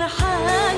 gotta hide.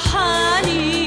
honey.